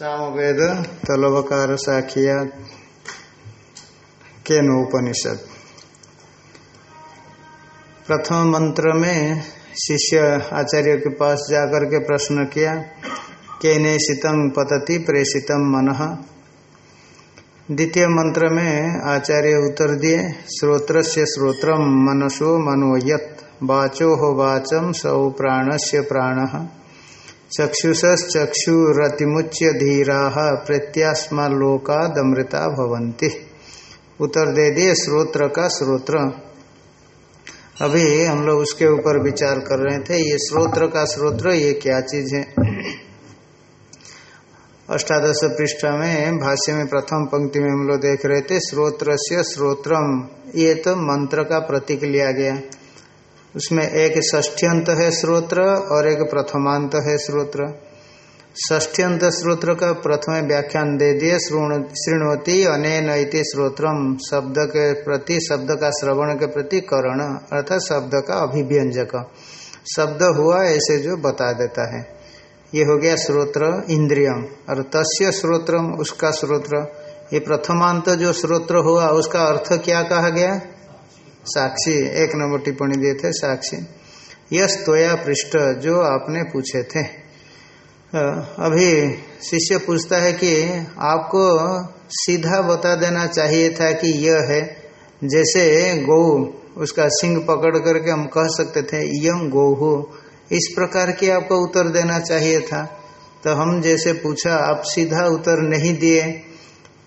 सामवेद, तलवकार, साखिया के नोपनिषद प्रथम मंत्र में शिष्य आचार्य के पास जाकर के प्रश्न किया, केने शीतम पतति प्रेषितम मन। द्वितीय मंत्र में आचार्य उत्तर दिए श्रोत्र से श्रोत्रम मनसो मनोयत, वाचो हो वाचम सौ प्राण से प्राण। चक्षुषक्षुरतिमुच्य धीरा प्रत्यास्मालोकादमृता भवन्ति। उत्तर दे दिए श्रोत्र का श्रोत्र अभी हम लोग उसके ऊपर विचार कर रहे थे, ये श्रोत्र का श्रोत्र ये क्या चीज़ है? अष्टादश पृष्ठ में, भाष्य में प्रथम पंक्ति में हम लोग देख रहे थे श्रोत्र से श्रोत्रम ये तो मंत्र का प्रतीक लिया गया। उसमें एक ष्ठ्यंत है श्रोत्र और एक प्रथमांत है श्रोत्र। ष्ठ्यंत श्रोत्र का प्रथम व्याख्यान दे दिए श्रृणवती अनेन इति श्रोत्रम शब्द के प्रति, शब्द का श्रवण के प्रति करण, अर्थात शब्द का अभिव्यंजक। शब्द हुआ ऐसे जो बता देता है। ये हो गया श्रोत्र इंद्रियम और तस्य श्रोत्रम उसका श्रोत्र। ये प्रथमांत जो श्रोत्र हुआ, उसका अर्थ क्या कहा गया? साक्षी, एक नंबर टिप्पणी दिए थे, साक्षी यश तोया पृष्ठ, जो आपने पूछे थे। अभी शिष्य पूछता है कि आपको सीधा बता देना चाहिए था कि यह है, जैसे गौ उसका सिंह पकड़ करके हम कह सकते थे यम गौ हो इस प्रकार की आपको उत्तर देना चाहिए था। तो हम जैसे पूछा, आप सीधा उत्तर नहीं दिए।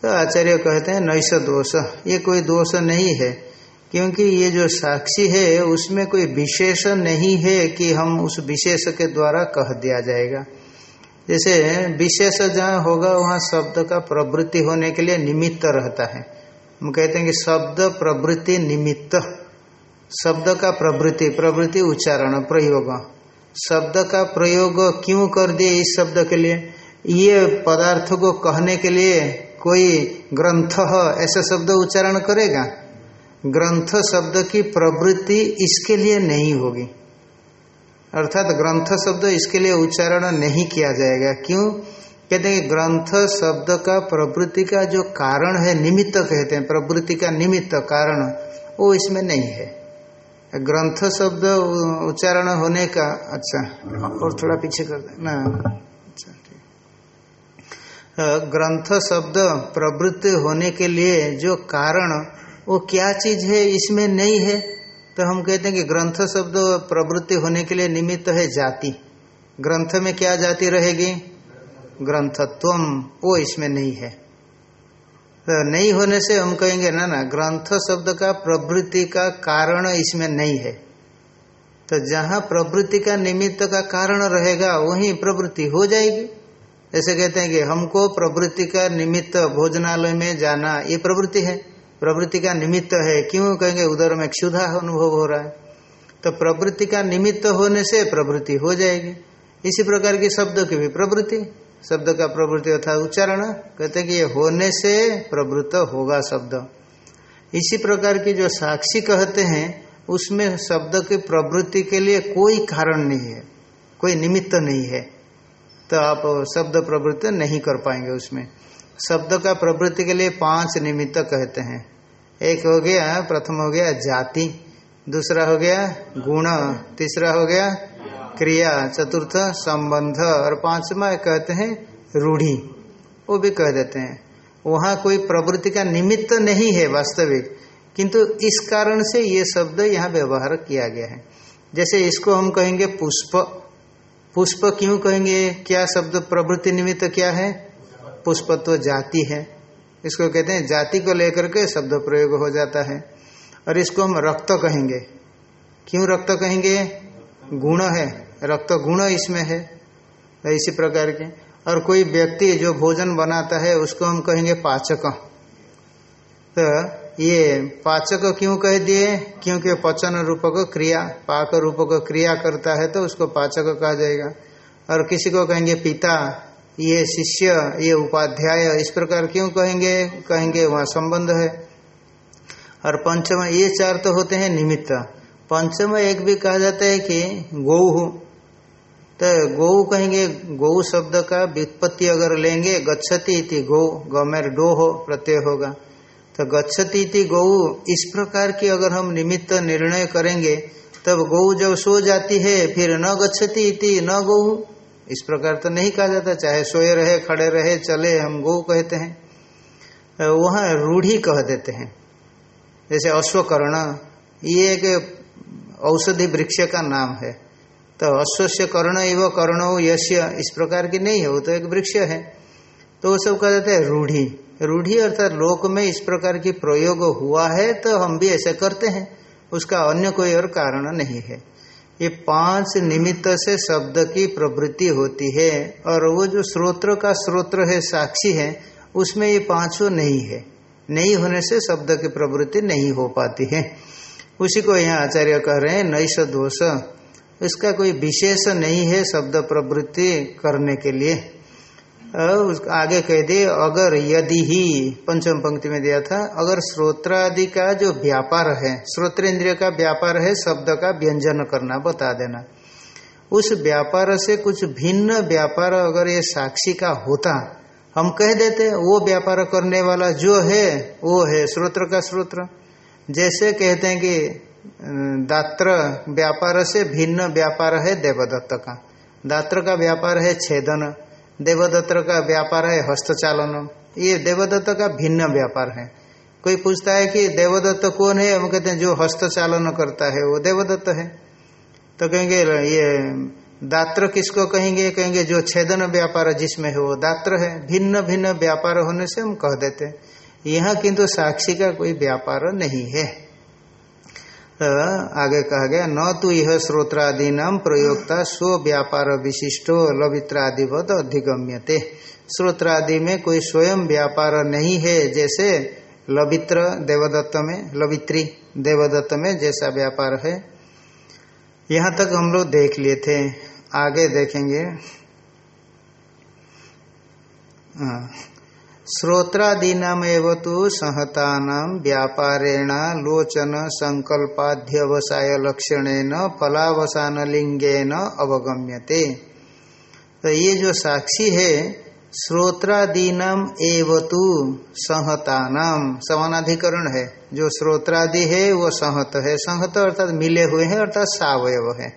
तो आचार्य कहते हैं नैश दोष, ये कोई दोष नहीं है। क्योंकि ये जो साक्षी है, उसमें कोई विशेष नहीं है कि हम उस विशेष के द्वारा कह दिया जाएगा। जैसे विशेष जहाँ होगा, वहाँ शब्द का प्रवृत्ति होने के लिए निमित्त रहता है। हम कहते हैं कि शब्द प्रवृत्ति निमित्त। शब्द का प्रवृत्ति प्रवृत्ति उच्चारण, प्रयोग। शब्द का प्रयोग क्यों कर दिए इस शब्द के लिए? ये पदार्थ को कहने के लिए कोई ग्रंथ ऐसा शब्द उच्चारण करेगा? ग्रंथ शब्द की प्रवृत्ति इसके लिए नहीं होगी। अर्थात ग्रंथ शब्द इसके लिए उच्चारण नहीं किया जाएगा। क्यों? कहते हैं ग्रंथ शब्द का प्रवृत्ति का जो कारण है, निमित्त कहते हैं, प्रवृत्ति का निमित्त कारण, वो इसमें नहीं है। ग्रंथ शब्द उच्चारण होने का अच्छा और थोड़ा पीछे कर देना अच्छा ठीक। ग्रंथ शब्द प्रवृत्ति होने के लिए जो कारण वो क्या चीज़ है, इसमें नहीं है। तो हम कहते हैं कि ग्रंथ शब्द प्रवृत्ति होने के लिए निमित्त है जाति। ग्रंथ में क्या जाति रहेगी? ग्रंथत्व वो इसमें नहीं है। तो नहीं होने से हम कहेंगे, ना ना, ग्रंथ शब्द का प्रवृत्ति का कारण इसमें नहीं है। तो जहाँ प्रवृत्ति का निमित्त का कारण रहेगा, वहीं प्रवृत्ति हो जाएगी। ऐसे कहते हैं कि हमको प्रवृत्ति का निमित्त भोजनालय में जाना, ये प्रवृत्ति है। प्रवृत्ति का निमित्त है। क्यों कहेंगे, उधर में क्षुधा अनुभव हो रहा है। तो प्रवृत्ति का निमित्त होने से प्रवृत्ति हो जाएगी। इसी प्रकार की शब्द की भी प्रवृत्ति। शब्द का प्रवृत्ति अर्थात उच्चारण। कहते हैं कि ये होने से प्रवृत्त होगा शब्द। इसी प्रकार की जो साक्षी कहते हैं, उसमें शब्द की प्रवृत्ति के लिए कोई कारण नहीं है। कोई निमित्त नहीं है। तो आप शब्द प्रवृत्ति नहीं कर पाएँगे उसमें। शब्द का प्रवृत्ति के लिए पाँच निमित्त कहते हैं। एक हो गया, प्रथम हो गया जाति, दूसरा हो गया गुण, तीसरा हो गया क्रिया, चतुर्थ संबंध, और पांचवा कहते हैं रूढ़ी, वो भी कह देते हैं। वहाँ कोई प्रवृत्ति का निमित्त नहीं है वास्तविक, किंतु इस कारण से ये शब्द यहाँ व्यवहार किया गया है। जैसे इसको हम कहेंगे पुष्प पुष्प क्यों कहेंगे? क्या शब्द प्रवृत्ति निमित्त क्या है? पुष्पत्व जाति है। इसको कहते हैं, जाति को लेकर के शब्द प्रयोग हो जाता है। और इसको हम रक्त कहेंगे। क्यों रक्त कहेंगे? गुण है। रक्त गुण इसमें है, इसी प्रकार के। और कोई व्यक्ति जो भोजन बनाता है, उसको हम कहेंगे पाचक। तो ये पाचक क्यों कह दिए? क्योंकि पचन रूपक क्रिया, पाक रूपक क्रिया करता है तो उसको पाचक कहा जाएगा। और किसी को कहेंगे पिता ये शिष्य, ये उपाध्याय, इस प्रकार क्यों कहेंगे? कहेंगे वहाँ संबंध है। और पंचम, ये चार तो होते हैं निमित्त। पंचम एक भी कहा जाता है कि गौ। तो गौ कहेंगे, गौ शब्द का व्युत्पत्ति अगर लेंगे, गच्छति इति गौ, गमेर डो हो प्रत्यय होगा। तो गच्छति इति गौ, इस प्रकार की अगर हम निमित्त निर्णय करेंगे, तब गौ जब सो जाती है, फिर न गच्छति इति न गौ। इस प्रकार तो नहीं कहा जाता, चाहे सोए रहे, खड़े रहे, चले, हम गो कहते हैं। वहाँ रूढ़ी कह देते हैं। जैसे अश्वकर्ण, ये एक औषधि वृक्ष का नाम है। तो अश्वस्य कर्ण एवं कर्ण यश्य इस प्रकार की नहीं है, वो तो एक वृक्ष है। तो वो सब कहा जाता है रूढ़ी। रूढ़ी अर्थात लोक में इस प्रकार की प्रयोग हुआ है तो हम भी ऐसे करते हैं। उसका अन्य कोई और कारण नहीं है। ये पाँच निमित्त से शब्द की प्रवृत्ति होती है और वो जो स्रोत्र का स्रोत्र है, साक्षी है, उसमें ये पाँचों नहीं है। नहीं होने से शब्द की प्रवृत्ति नहीं हो पाती है। उसी को यहाँ आचार्य कह रहे हैं नैश दोष। इसका कोई विशेष नहीं है शब्द प्रवृत्ति करने के लिए। आगे कह दिए, अगर यदि ही, पंचम पंक्ति में दिया था, अगर श्रोत्र आदि का जो व्यापार है श्रोत्र इंद्रिय का व्यापार है, शब्द का व्यंजन करना, बता देना। उस व्यापार से कुछ भिन्न व्यापार अगर ये साक्षी का होता, हम कह देते, वो व्यापार करने वाला जो है, वो है श्रोत्र का श्रोत्र। जैसे कहते हैं कि दात्र व्यापार से भिन्न व्यापार है देवदत्त का। दात्र का व्यापार है छेदन। देवदत्त का व्यापार है हस्तचालन ये देवदत्त का भिन्न व्यापार है। कोई पूछता है कि देवदत्त कौन है? हम कहते हैं, जो हस्तचालन करता है, वो देवदत्त है। तो कहेंगे, ये दात्र किसको कहेंगे? कहेंगे, जो छेदन व्यापार जिसमें है, वो दात्र है। भिन्न भिन्न व्यापार होने से हम कह देते हैं। यहाँ किंतु साक्षी का कोई व्यापार नहीं है। तो आगे कहा गया, न तो यह श्रोत्रादि नाम प्रयोगता स्व व्यापार विशिष्टो लवित्रादिवत अधिगम्यते। श्रोत्रादि में कोई स्वयं व्यापार नहीं है, जैसे लवित्र देवदत्त में, लवित्री देवदत्त में जैसा व्यापार है। यहाँ तक हम लोग देख लिए थे, आगे देखेंगे। हाँ। श्रोत्रादीनामेव तो सहता व्यापारेण लोचन संकल्पाध्यवसाय लक्षणेन फलावसान लिंगेन अवगम्यते। तो ये जो साक्षी है, श्रोत्रादीनाम एवतु संहतानाम समानाधिकरण है। जो श्रोत्रादि है, वो संहत है। संहत अर्थात मिले हुए हैं, अर्थात सावयव है।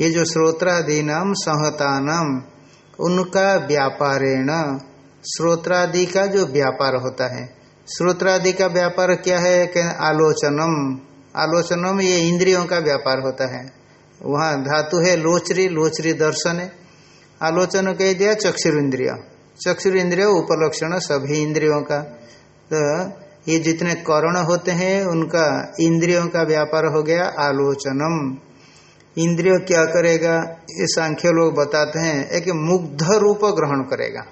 ये जो श्रोत्रादीनाम संहतानाम उनका व्यापारेण श्रोत्रादि का जो व्यापार होता है। श्रोत्रादि का व्यापार क्या है? आलोचनम। आलोचनम ये इंद्रियों का व्यापार होता है। वहाँ धातु है लोचरी लोचरी दर्शन है। आलोचन कह दिया चक्षुर इंद्रिय चक्षुर इंद्रिय उपलक्षण सभी इंद्रियों का। तो ये जितने कर्ण होते हैं, उनका इंद्रियों का व्यापार हो गया आलोचनम। इंद्रिय क्या करेगा? ये सांख्य लोग बताते हैं, एक मुग्ध रूप ग्रहण करेगा।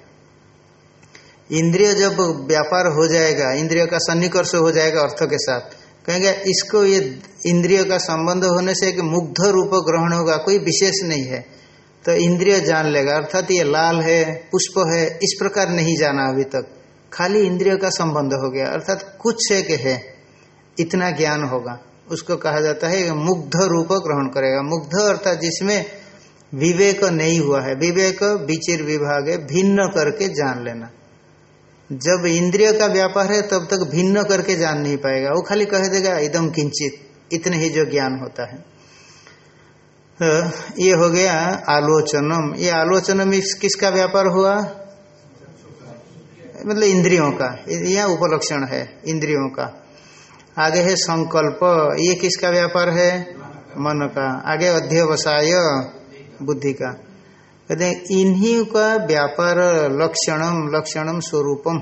इंद्रिय जब व्यापार हो जाएगा, इंद्रिय का सन्निकर्ष हो जाएगा अर्थ के साथ, कहेंगे, इसको ये इंद्रिय का संबंध होने से एक मुग्ध रूप ग्रहण होगा, कोई विशेष नहीं है। तो इंद्रिय जान लेगा, अर्थात ये लाल है, पुष्प है, इस प्रकार नहीं जाना अभी तक। खाली इंद्रिय का संबंध हो गया, अर्थात कुछ एक है, इतना ज्ञान होगा। उसको कहा जाता है, मुग्ध रूप ग्रहण करेगा। मुग्ध अर्थात जिसमें विवेक नहीं हुआ है, विवेक, विचिर विभाग भिन्न करके जान लेना। जब इंद्रिय का व्यापार है, तब तक भिन्न करके जान नहीं पाएगा। वो खाली कह देगा एकदम किंचित, इतने ही जो ज्ञान होता है। तो ये हो गया आलोचनम। ये आलोचनम किसका व्यापार हुआ? मतलब इंद्रियों का। यह उपलक्षण है, इंद्रियों का। आगे है संकल्प। ये किसका व्यापार है? मन का। आगे अध्यवसाय, बुद्धि का। कहते हैं, इन्हीं का व्यापार लक्षणम लक्षणम स्वरूपम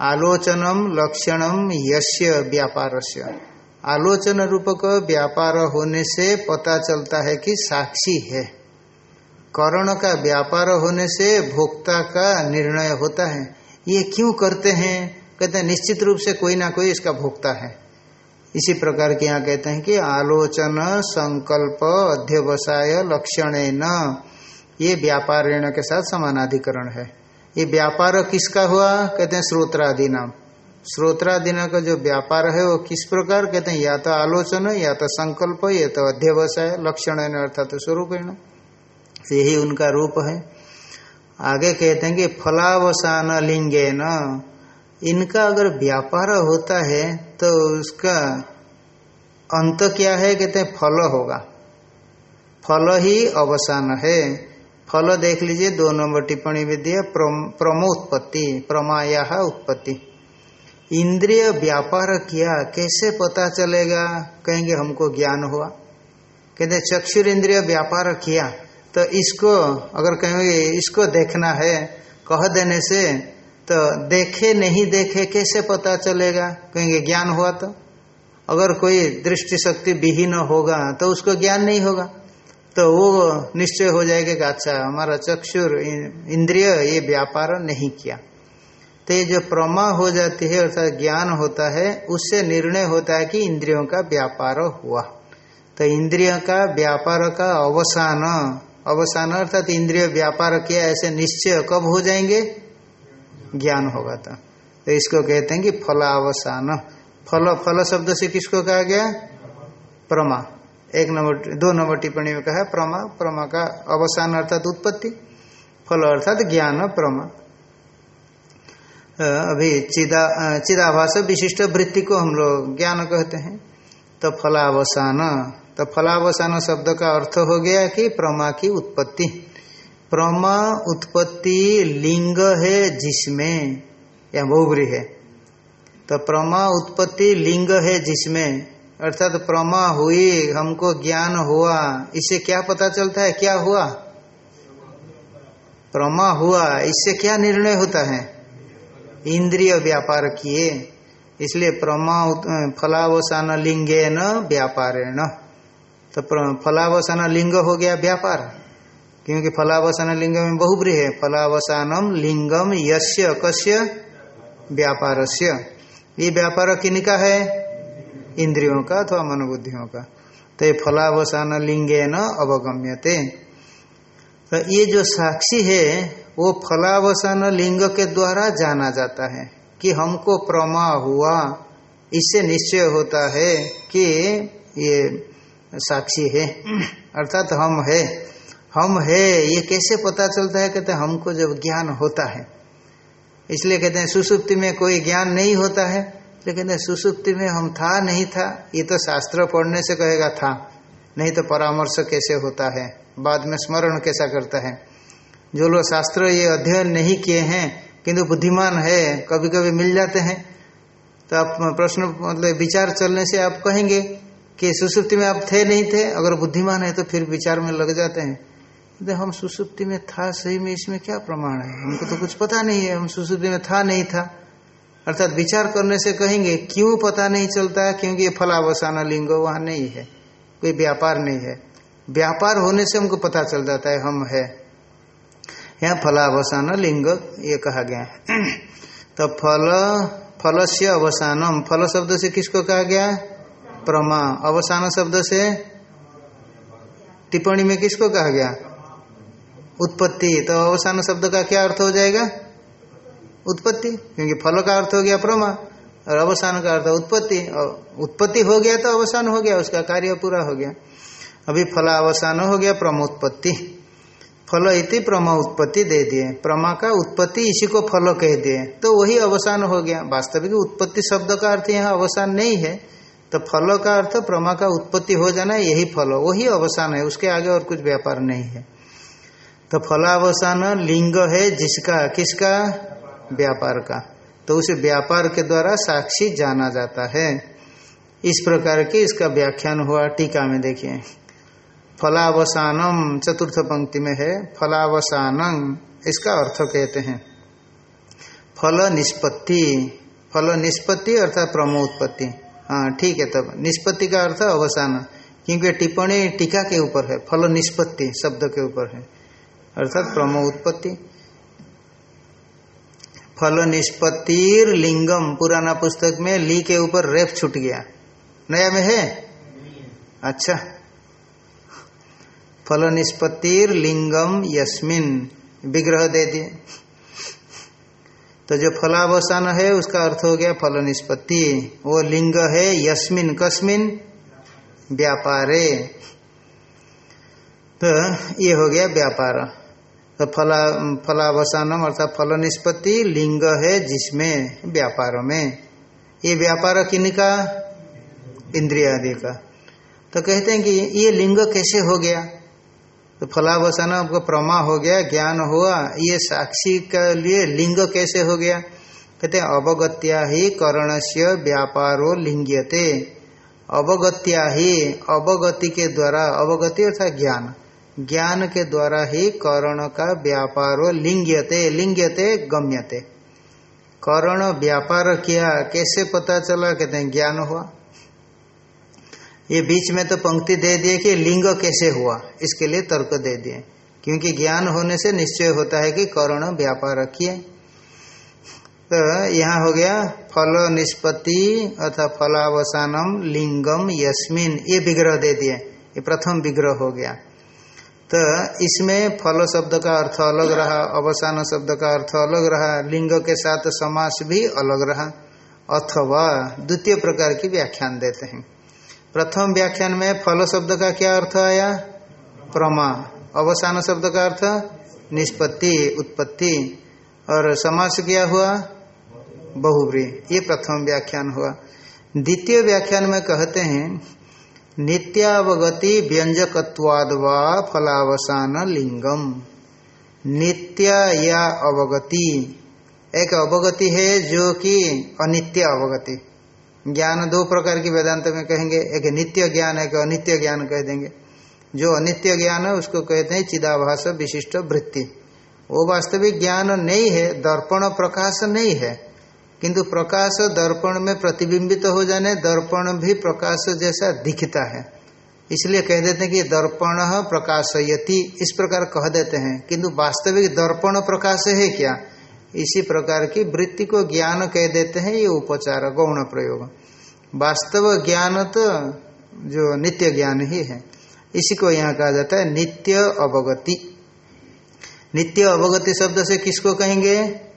आलोचनम लक्षणम यश्य व्यापार आलोचन रूपक व्यापार होने से पता चलता है कि साक्षी है। करण का व्यापार होने से भोक्ता का निर्णय होता है। ये क्यों करते हैं? कहते हैं, निश्चित रूप से कोई ना कोई इसका भोक्ता है। इसी प्रकार के यहाँ कहते हैं कि आलोचन, संकल्प, अध्यवसाय लक्षण न ये व्यापार ऋण के साथ समानाधिकरण है। ये व्यापार किसका हुआ? कहते हैं स्रोत्रादि नाम। स्रोत्रादि का जो व्यापार है, वो किस प्रकार? कहते हैं, या तो आलोचन, या तो संकल्प, या तो अध्यवसाय लक्षण अर्थात स्वरूप यही उनका रूप है। आगे कहते हैं कि फलावसान लिंगे न इनका अगर व्यापार होता है तो उसका अंत क्या है? कहते हैं, फल होगा। फल ही अवसान है। फल देख लीजिए, दो नंबर टिप्पणी में दिया प्रमोत्पत्ति, प्रमाया उत्पत्ति। इंद्रिय व्यापार किया, कैसे पता चलेगा? कहेंगे, हमको ज्ञान हुआ। कहते, चक्षुर इंद्रिय व्यापार किया तो इसको, अगर कहेंगे, इसको देखना है, कह देने से तो देखे नहीं देखे, कैसे पता चलेगा? कहेंगे, ज्ञान हुआ तो। अगर कोई दृष्टि शक्ति विहीन होगा तो उसको ज्ञान नहीं होगा। तो वो निश्चय हो जाएगा कि अच्छा हमारा चक्षुर इंद्रिय ये व्यापार नहीं किया। तो ये जो प्रमा हो जाती है अर्थात ज्ञान होता है उससे निर्णय होता है कि इंद्रियों का व्यापार हुआ। तो इंद्रियों का व्यापार का अवसान अवसान अर्थात इंद्रिय व्यापार किया ऐसे निश्चय कब हो जाएँगे? ज्ञान होगा तो, तो इसको कहते हैं कि फलावसान। फल फल शब्द से किसको कहा गया? प्रमा। एक नंबर, दो नंबर टिप्पणी में कहा, प्रमा प्रमा का अवसान अर्थात उत्पत्ति, फल अर्थात ज्ञान, प्रमा। अभी चिदा चिदाभास विशिष्ट वृत्ति को हम लोग ज्ञान कहते हैं। तो फलावसान तो फलावसान शब्द का अर्थ हो गया कि प्रमा की उत्पत्ति। प्रमा उत्पत्ति लिंग है जिसमें, या बहुबरी है। तो प्रमा उत्पत्ति लिंग है जिसमें अर्थात प्रमा हुई, हमको ज्ञान हुआ, इससे क्या पता चलता है क्या हुआ? प्रमा हुआ, इससे क्या निर्णय होता है? इंद्रिय व्यापार किए, इसलिए प्रमा फलावसान लिंगे न व्यापारेण। तो फलावसान लिंग हो गया व्यापार, क्योंकि फलावसान लिंग में बहुब्री है। फलावसानम लिंगम यस्य कस्य व्यापारस्य। ये व्यापार किनका है? इंद्रियों का अथवा मनोबुद्धियों का। तो ये फलावसान लिंगे न अवगम्यते। तो ये जो साक्षी है, वो फलावसान लिंग के द्वारा जाना जाता है कि हमको प्रमा हुआ। इससे निश्चय होता है कि ये साक्षी है। अर्थात हम है। हम है, ये कैसे पता चलता है? कहते हमको जब ज्ञान होता है। इसलिए कहते हैं, सुसुप्ति में कोई ज्ञान नहीं होता है। लेकिन सुसुप्ति में हम था, नहीं था, ये तो शास्त्र पढ़ने से कहेगा था, नहीं तो परामर्श कैसे होता है? बाद में स्मरण कैसा करता है? जो लोग शास्त्र ये अध्ययन नहीं किए हैं, किंतु बुद्धिमान है कभी कभी मिल जाते हैं तो आप प्रश्न मतलब विचार चलने से आप कहेंगे कि सुसुप्ति में आप थे, नहीं थे, अगर बुद्धिमान है तो फिर विचार में लग जाते हैं। तो हम सुसुप्ति में था, सही में इसमें क्या प्रमाण है? हमको तो कुछ पता नहीं है, हम सुसुप्ति में था, नहीं था। अर्थात विचार करने से कहेंगे, क्यों पता नहीं चलता? क्योंकि ये फलावसाना लिंग वहाँ नहीं है। कोई व्यापार नहीं है। व्यापार होने से हमको पता चल जाता है, हम है। यहाँ फलावसान लिंग, ये कहा गया है। तो फल फल से अवसानम। फल शब्द से किसको कहा गया? प्रमा। अवसान शब्द से टिप्पणी में किसको कहा गया? उत्पत्ति। तो अवसान शब्द का क्या अर्थ हो जाएगा? उत्पत्ति, क्योंकि फल का अर्थ हो गया प्रमा, और अवसान का अर्थ उत्पत्ति उत्पत्ति हो गया तो अवसान हो गया, उसका कार्य पूरा हो गया। अभी फलावसान हो गया प्रमोत्पत्ति फल इति प्रमा उत्पत्ति दे दिए। प्रमा का उत्पत्ति इसी को फल कह दिए। तो वही अवसान हो गया। वास्तविक उत्पत्ति शब्द का अर्थ यहाँ अवसान नहीं है। तो फल का अर्थ प्रमा का उत्पत्ति हो जाना यही फल। वही अवसान है, उसके आगे और कुछ व्यापार नहीं है। तो फलावसान लिंग है, जिसका, किसका? व्यापार का। तो उसे व्यापार के द्वारा साक्षी जाना जाता है। इस प्रकार की इसका व्याख्यान हुआ टीका में, देखिए। फलावसानम चतुर्थ पंक्ति में है, फलावसानम, इसका अर्थ कहते हैं। फल निष्पत्ति फल निष्पत्ति अर्थात प्रमोत्पत्ति हाँ ठीक है, तब निष्पत्ति का अर्थ अवसान, क्योंकि टिप्पणी टीका के ऊपर है। फल निष्पत्ति शब्द के ऊपर है। अर्थात प्रमो उत्पत्ति। फल निष्पत्तिर लिंगम पुराना पुस्तक में ली के ऊपर रेप छूट गया। नया में है? अच्छा। फल निष्पत्तिर लिंगम यस्मिन। विग्रह दे दिए। तो जो फलावसान है, उसका अर्थ हो गया फल निष्पत्ति वो लिंग है यस्मिन कस्मिन? व्यापारे। तो ये हो गया व्यापार। तो फला, फलावसानम अर्थात फल निष्पत्ति लिंग है जिसमें, व्यापार में। ये व्यापार किनका इंद्रिया आदि का। तो कहते हैं कि ये लिंग कैसे हो गया? तो फलावसान आपको प्रमा हो गया, ज्ञान हुआ, ये साक्षी के लिए लिंग कैसे हो गया? कहते हैं, अवगत्या ही करण से व्यापारो लिंग्यते। अवगत्या ही, अवगति के द्वारा, अवगति अर्थात ज्ञान। ज्ञान के द्वारा ही करण का व्यापारो लिंग्यते लिंग्यते गम्यते। करण व्यापार किया, कैसे पता चला? कहते हैं, ज्ञान हुआ। ये बीच में तो पंक्ति दे दिए कि लिंग कैसे हुआ, इसके लिए तर्क दे दिए। क्योंकि ज्ञान होने से निश्चय होता है कि करण व्यापार किए। तो यहाँ हो गया, फल निष्पत्ति अथवा फलावसानम, लिंगम, यस्मिन, ये विग्रह दे दिए। ये प्रथम विग्रह हो गया। तो इसमें फल शब्द का अर्थ अलग रहा, अवसान शब्द का अर्थ अलग रहा, लिंग के साथ समास भी अलग रहा। अथवा द्वितीय प्रकार की व्याख्यान देते हैं। प्रथम व्याख्यान में फल शब्द का क्या अर्थ आया? प्रमा। अवसान शब्द का अर्थ निष्पत्ति, उत्पत्ति। और समास क्या हुआ? बहुब्री ये प्रथम व्याख्यान हुआ। द्वितीय व्याख्यान में कहते हैं नित्यावगति व्यंजकत्वाद व फलावसान लिंगम। नित्य या अवगति। एक अवगति है जो कि अनित्य अवगति। ज्ञान दो प्रकार की वेदांत में कहेंगे। एक नित्य ज्ञान, एक अनित्य ज्ञान कह देंगे। जो अनित्य ज्ञान है, उसको कहते हैं चिदाभास विशिष्ट वृत्ति। वो वास्तविक ज्ञान नहीं है, दर्पण प्रकाश नहीं है। किंतु प्रकाश दर्पण में प्रतिबिंबित तो हो जाने, दर्पण भी प्रकाश जैसा दिखता है। इसलिए कह देते हैं कि दर्पण प्रकाशयति, इस प्रकार कह देते हैं। किंतु वास्तविक दर्पण प्रकाश है क्या? इसी प्रकार की वृत्ति को ज्ञान कह देते हैं, ये उपचार, गौण प्रयोग। वास्तव ज्ञान तो जो नित्य ज्ञान ही है। इसी को यहाँ कहा जाता है नित्य अवगति। नित्य अवगति शब्द से किसको कहेंगे?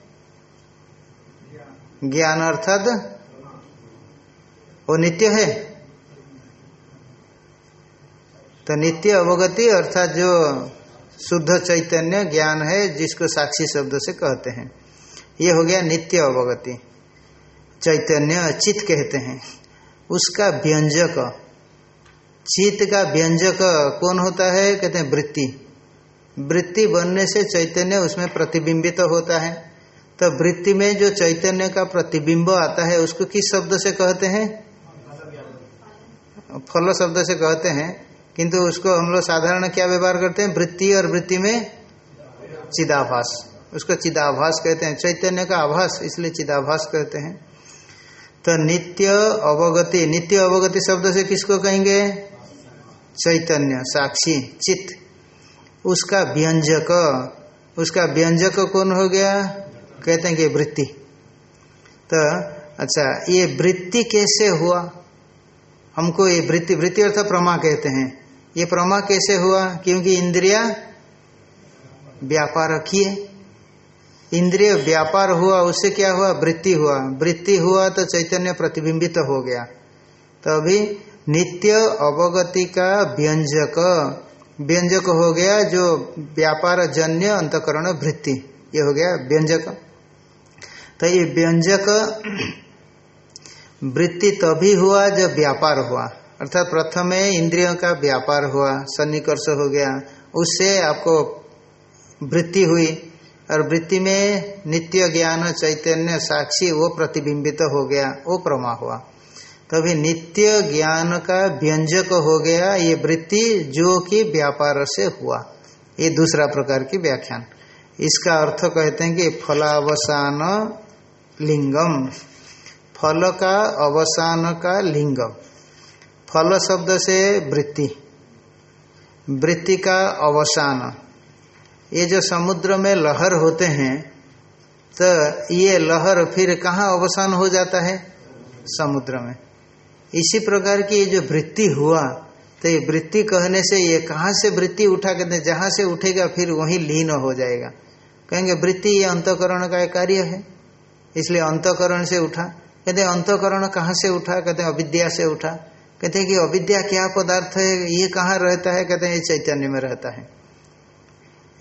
ज्ञान अर्थात वो नित्य है। तो नित्य अवगति अर्थात जो शुद्ध चैतन्य ज्ञान है, जिसको साक्षी शब्द से कहते हैं, ये हो गया नित्य अवगति। चैतन्य चित कहते हैं। उसका व्यंजक, चित का व्यंजक कौन होता है? कहते हैं वृत्ति। वृत्ति बनने से चैतन्य उसमें प्रतिबिंबित तो होता है। तो वृत्ति में जो चैतन्य का प्रतिबिंब आता है, उसको किस शब्द से कहते हैं? फल शब्द से कहते हैं। किंतु उसको हम लोग साधारण क्या व्यवहार करते हैं? वृत्ति और वृत्ति में चिदाभास। उसको चिदाभास कहते हैं। चैतन्य का आभास, इसलिए चिदाभास कहते हैं। तो नित्य अवगति नित्य अवगति शब्द से किसको कहेंगे? चैतन्य, साक्षी चित उसका व्यंजक उसका व्यंजक कौन हो गया? कहते हैं कि वृत्ति। तो अच्छा ये वृत्ति कैसे हुआ? हमको ये वृत्ति वृत्ति अर्थ प्रमा कहते हैं। ये प्रमा कैसे हुआ? क्योंकि इंद्रिया व्यापार किए। इंद्रिय व्यापार हुआ, उससे क्या हुआ? वृत्ति हुआ। वृत्ति हुआ तो चैतन्य प्रतिबिंबित तो हो गया। तो अभी नित्य अवगति का व्यंजक। व्यंजक हो गया जो व्यापार जन्य अंतकरण वृत्ति। ये हो गया व्यंजक। तो ये व्यंजक वृत्ति तभी हुआ जब व्यापार हुआ। अर्थात प्रथम इंद्रियों का व्यापार हुआ, सन्निकर्ष हो गया, उससे आपको वृत्ति हुई और वृत्ति में नित्य ज्ञान, चैतन्य, साक्षी वो प्रतिबिंबित हो गया, वो प्रमा हुआ। तभी नित्य ज्ञान का व्यंजक हो गया, ये वृत्ति जो कि व्यापार से हुआ। ये दूसरा प्रकार की व्याख्यान। इसका अर्थ कहते हैं कि फलावसान लिंगम। फल का अवसान का लिंग फल शब्द से वृत्ति। वृत्ति का अवसान। ये जो समुद्र में लहर होते हैं तो ये लहर फिर कहाँ अवसान हो जाता है? समुद्र में। इसी प्रकार की ये जो वृत्ति हुआ तो ये वृत्ति कहने से ये कहाँ से वृत्ति उठा कहते हैं जहाँ से उठेगा, फिर वहीं लीन हो जाएगा। कहेंगे, वृत्ति ये अंतकरण का कार्य है। इसलिए अंतकरण से उठा। कहते, अंतकरण कहाँ से उठा? कहते, अविद्या से उठा। कहते हैं कि, अविद्या क्या पदार्थ है? ये कहाँ रहता है? कहते हैं ये चैतन्य में रहता है।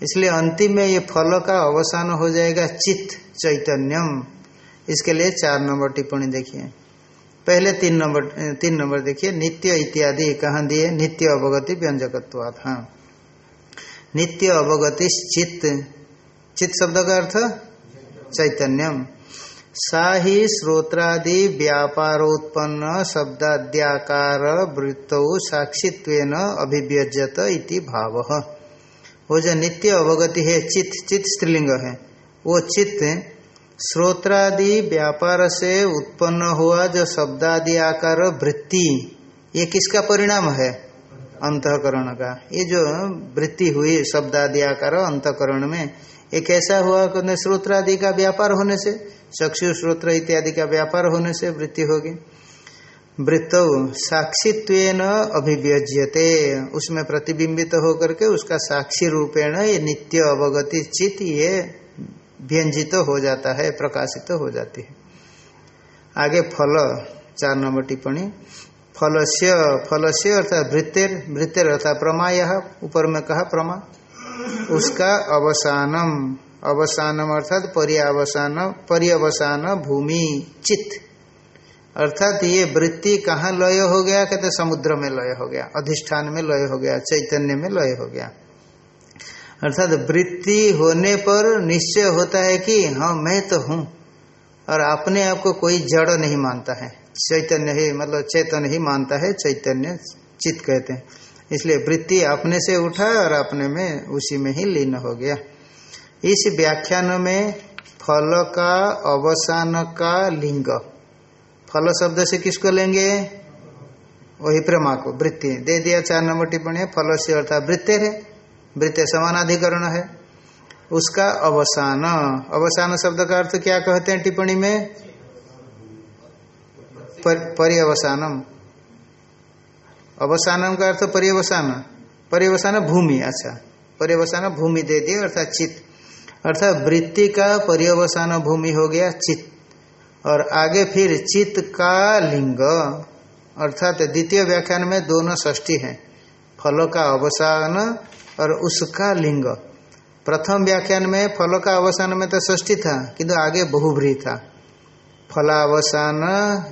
इसलिए अंतिम में ये फल का अवसान हो जाएगा चित्त चैतन्यम। इसके लिए चार नंबर टिप्पणी देखिए। पहले तीन नंबर तीन नंबर देखिए। नित्य इत्यादि कहाँ दिए? नित्य अवगति व्यंजकत्वात। हाँ। नित्य अवगति चित्त। चित्त शब्द का अर्थ? चैतन्यम। सा ही श्रोत्रादि व्यापारोत्पन्न शब्दाद्याकार वृत्तौ साक्षित्व अभिव्यजत इति भाव। वो जो नित्य अवगति है, चित चित स्त्रीलिंग है, वो चित्त श्रोत्रादि व्यापार से उत्पन्न हुआ जो शब्दादि आकार वृत्ति, ये किसका परिणाम है? अंतकरण का। ये जो वृत्ति हुई शब्दादि आकार अंतकरण में ये कैसा हुआ कहते श्रोत्रादि का व्यापार होने से, चक्षु श्रोत्र इत्यादि का व्यापार होने से वृत्ति होगी। वृत्त साक्षित्व अभिव्यज्यते, उसमें प्रतिबिंबित होकर के उसका साक्षी रूपेण ये नित्य अवगति चित ये व्यंजित तो हो जाता है, प्रकाशित तो हो जाती है। आगे फल, चार नंबर टिप्पणी। फलस्य फलस्य अर्थात वृत्तिर वृत्तिर अर्थात प्रमा यह ऊपर में कहा प्रमा। उसका अवसानम। अवसानम अर्थात परियावसान, परियवसान भूमि, चित्त। अर्थात ये वृत्ति कहाँ लय हो गया? कहते समुद्र में लय हो गया, अधिष्ठान में लय हो गया, चैतन्य में लय हो गया। अर्थात वृत्ति होने पर निश्चय होता है कि हाँ मैं तो हूँ, और अपने आप को कोई जड़ नहीं मानता है। चैतन्य ही मतलब चेतन ही मानता है, चैतन्य चित कहते हैं। इसलिए वृत्ति अपने से उठा और अपने में उसी में ही लीन हो गया। इस व्याख्यान में फल का अवसान का लिंग। फल शब्द से किसको लेंगे? वही प्रमा को वृत्ति। दे दिया चार नंबर टिप्पणी फल से अर्थात वृत्ति है। वृत्ति समानाधिकरण है। उसका अवसान। अवसान शब्द का अर्थ क्या कहते हैं टिप्पणी में? पर, परिअवसानम। अवसानम का अर्थ परिअवसान परिअवसान भूमि अच्छा। परिअवसान भूमि दे दिए अर्थात चित्त। अर्थात वृत्ति का परिअवसान भूमि हो गया चित्त। और आगे फिर चित्त का लिंग। अर्थात द्वितीय व्याख्यान में दोनों षष्ठी है। फलों का अवसान और उसका लिंग। प्रथम व्याख्यान में फलों का अवसान में तो षष्ठी था, किंतु आगे बहुभ्री था। फलावसान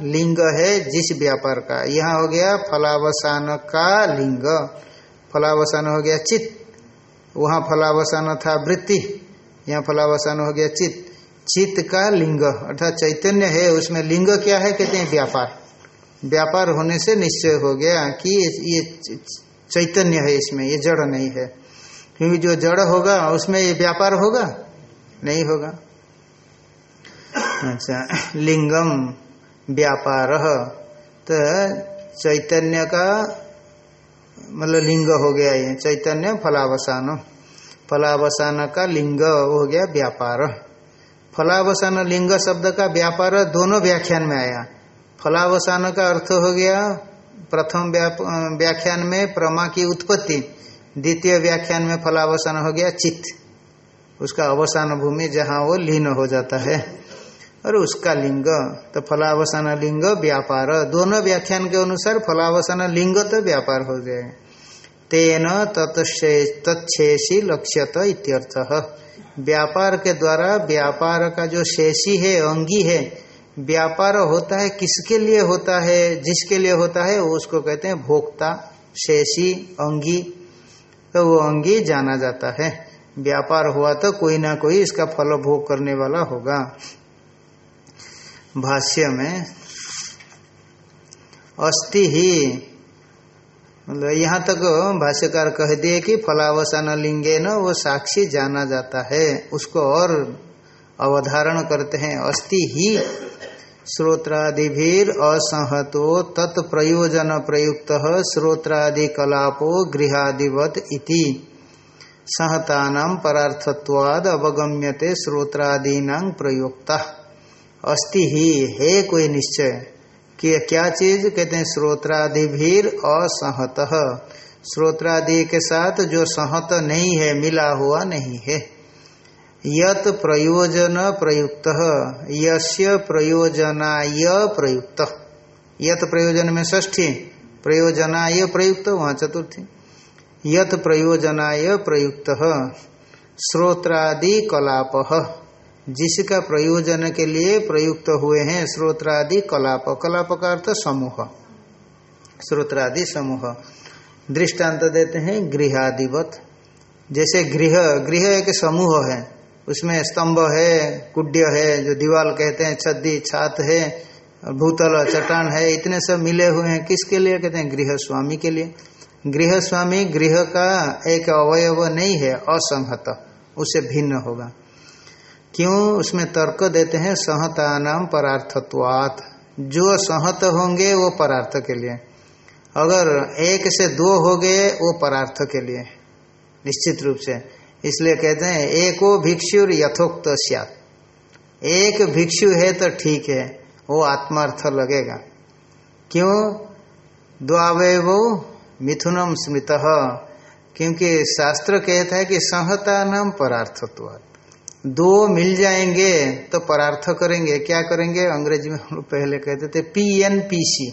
लिंग है जिस व्यापार का। यहाँ हो गया फलावसान का लिंग। फलावसान हो गया चित्त। वहाँ फलावसान था वृत्ति। यहाँ फलावसान हो गया चित्त। चित्त का लिंग। अर्थात चैतन्य है, उसमें लिंग क्या है कहते हैं व्यापार। व्यापार होने से निश्चय हो गया कि ये चैतन्य है इसमें, ये जड़ नहीं है। क्योंकि जो जड़ होगा, उसमें ये व्यापार होगा? नहीं होगा। अच्छा लिंगम व्यापार। तो चैतन्य का मतलब लिंग हो गया ये। चैतन्य फलावसान। फलावसान का लिंग हो गया व्यापार। फलावसान लिंग शब्द का व्यापार दोनों व्याख्यान में आया। फलावसान का अर्थ हो गया प्रथम व्याख्यान में प्रमा की उत्पत्ति। द्वितीय व्याख्यान में फलावसान हो गया चित्त। उसका अवसान भूमि जहाँ वो लीन हो जाता है। और उसका लिंग तो फलावसान लिंग, व्यापार। दोनों व्याख्यान के अनुसार फलावसान लिंग तो व्यापार हो जाए। तेन तत्शेषी लक्ष्यत इत्यर्थ। व्यापार के द्वारा व्यापार का जो शेषी है, अंगी है, व्यापार होता है किसके लिए होता है, जिसके लिए होता है, उसको कहते हैं भोक्ता, शेषी, अंगी। तो वो अंगी जाना जाता है। व्यापार हुआ तो कोई ना कोई इसका फल भोग करने वाला होगा। भाष्य में अस्थि ही मतलब यहाँ तक भाष्यकार कह दिए कि फलावसान लिंगे न वो साक्षी जाना जाता है। उसको और अवधारण करते हैं, अस्ति ही श्रोत्रादिभीर असहतो तत्प्रयोजन प्रयुक्त श्रोत्रादि कलापो गृहादिवत इति। सहता परार्थत्वाद अवगम्यते श्रोत्रादीना प्रयुक्ता। अस्ति ही, है कोई निश्चय। कि क्या चीज़? कहते हैं श्रोत्रादि भीर असहत। श्रोत्रादि के साथ जो सहत नहीं है, मिला हुआ नहीं है। यत प्रयोजन प्रयुक्त, यस्य प्रयोजनाय प्रयुक्त। यत प्रयोजन में ष्ठी प्रयोजनाय प्रयुक्त, वहाँ चतुर्थी। यथ प्रयोजनाय प्रयुक्त, श्रोत्रादि कलाप। जिसका प्रयोजन के लिए प्रयुक्त हुए हैं श्रोत्रादि कलाप। कलाप का अर्थ समूह। श्रोत्रादि समूह। दृष्टांत देते हैं गृहादिवत। जैसे गृह गृह एक समूह है। उसमें स्तंभ है, कुड्य है, जो दीवाल कहते हैं, छद्दी, छात है, भूतल, चट्टान है, इतने सब मिले हुए हैं। किसके लिए? कहते हैं गृह स्वामी के लिए। गृह स्वामी, गृह का एक अवयव नहीं है, असंहत। उससे भिन्न होगा। क्यों उसमें तर्क देते हैं? सहता नाम परार्थत्वात। जो सहत होंगे वो परार्थ के लिए। अगर एक से दो हो गए, वो परार्थ के लिए। निश्चित रूप से। इसलिए कहते हैं, एको भिक्षु यथोक्त सियात। एक भिक्षु है तो ठीक है, वो आत्मार्थ लगेगा। क्यों? द्वावय मिथुनम स्मृत। क्योंकि शास्त्र कहता है कि संहता नाम परार्थत्वात्। दो मिल जाएँगे तो परार्थ करेंगे। क्या करेंगे? अंग्रेज़ी में हम लोग पहले कहते थे पी एन पी सी